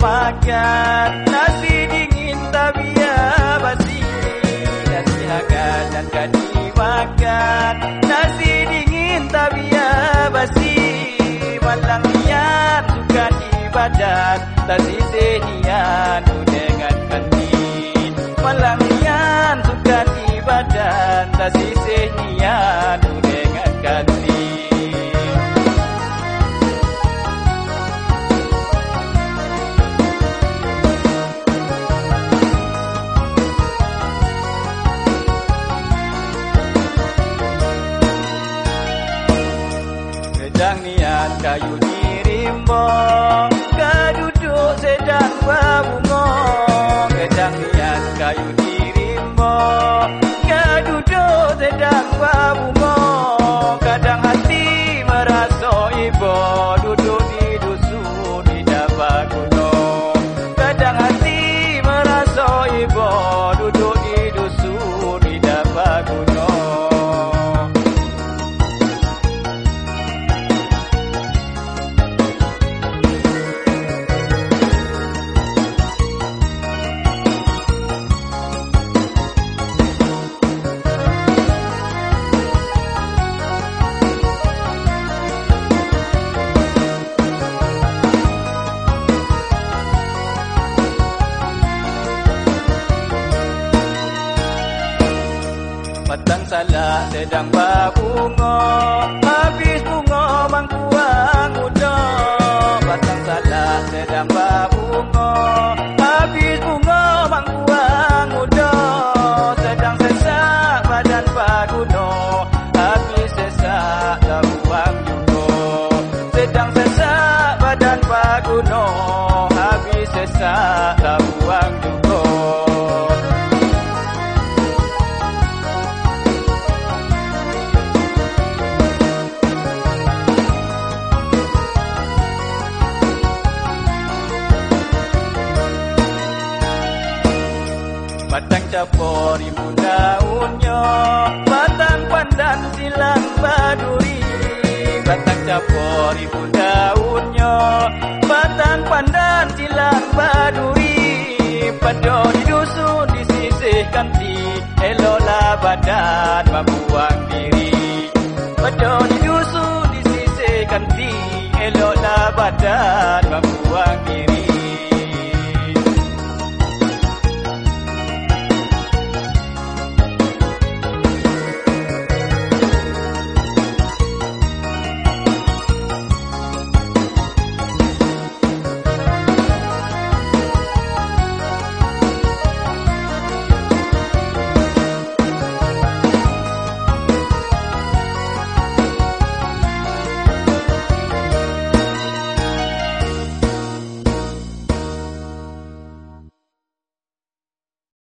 makan nasi dingin tabia basi. Nasi hangat dan kan dimakan. Nasi dingin tabia basi. Malang niat suka ibadat tadi sehian dengan kantin malang kayu dirimbo Keduduk sedang berbunga salah sedang berbunga. Habis bunga mangkuang muda Petang salah sedang berbunga. Habis bunga mangkuang muda Sedang sesak badan paduno. Habis sesak tabuang juga Sedang sesak badan paduno. Habis sesak Batang capor ibu daunnya Batang pandan silang baduri. Batang capor ibu daunnya Batang pandan silang baduri. Pada di dusun disisihkan di Eloklah badan membuang diri. Pada di dusun disisihkan di Eloklah badan membuang diri